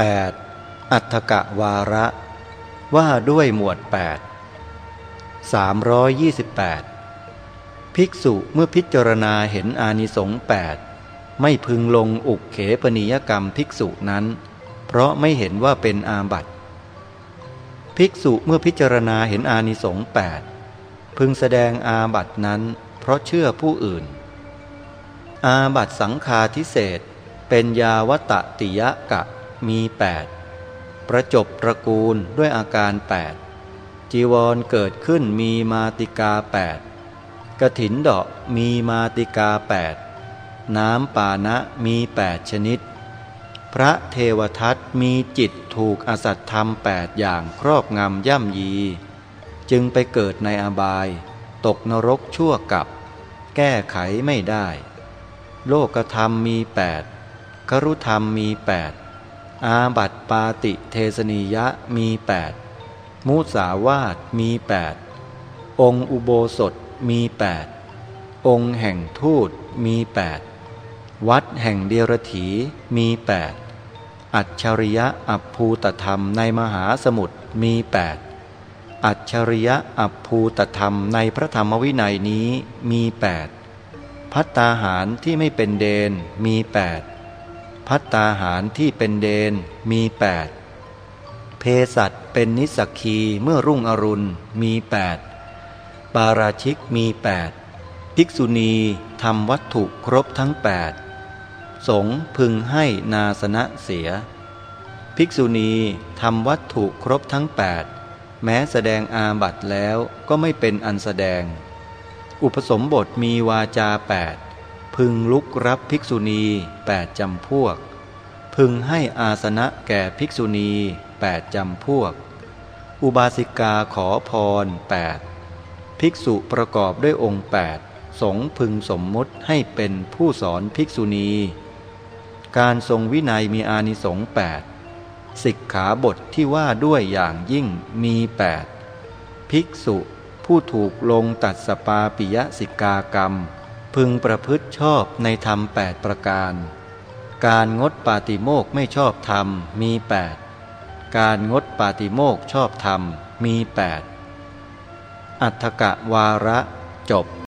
8. อัฏฐกะวาระ ว่าด้วยหมวด 8 328 ภิกษุเมื่อพิจารณาเห็นอานิสงส์8ไม่พึงลงอุกเขปนิยกรรมภิกษุนั้น เพราะไม่เห็นว่าเป็นอาบัติ ภิกษุเมื่อพิจารณาเห็นอานิสงส์8พึงแสดงอาบัตินั้น เพราะเชื่อผู้อื่น อาบัติสังฆาทิเศษเป็นยาวตะติยะกะ มี 8 ประจบตระกูลด้วยอาการ 8 จีวรเกิดขึ้นมีมาติกา 8กระถินดอกมีมาติกา 8 น้ำปานะมี 8 ชนิด พระเทวทัตมีจิตถูกอสัตธรรม 8 อย่างครอบงำย่ำยี จึงไปเกิดในอบาย ตกนรกชั่วกับ แก้ไขไม่ได้ โลกธรรมมี 8ครุธรรมมี 8 อาบัติปาติเทสนิยะมี 8 มุสาวาตมี 8 องค์อุโบสถมี 8 องค์แห่งทูตมี 8 วัดแห่งเดียรถีมี 8 อัจฉริยะอัพภูตธรรมในมหาสมุทรมี 8 อัจฉริยะอัพภูตธรรมในพระธรรมวินัยนี้มี 8 พัตตาหารที่ไม่เป็นเดนมี 8 พัตตาหารที่เป็นเดนมี8เพสัตเป็นนิสกคีเมื่อรุ่งอรุณมี8ปาราชิกมี8ภิกษุณีทำวัตถุครบทั้ง8สงพึงให้นาสนะเสีย ภิกษุณีทำวัตถุครบทั้ง8แม้แสดงอาบัตแล้วก็ไม่เป็นอันแสดง อุปสมบทมีวาจา8 พึงลุกรับภิกษุณี8จำพวก พึงให้อาสนะแก่ภิกษุณี8จำพวก อุบาสิกาขอพร8ภิกษุประกอบด้วยองค์8สงพึงสมมติให้เป็นผู้สอนภิกษุณี การทรงวินัยมีอานิสงส์8สิกขาบทที่ว่าด้วยอย่างยิ่งมี8ภิกษุผู้ถูกลงตัดสปาปิยสิกากรรม พึงประพฤติชอบในธรรม8ประการ การงดปาติโมกไม่ชอบธรรมมี8การงดปาติโมกชอบธรรมมี8อัฏฐกะวาระจบ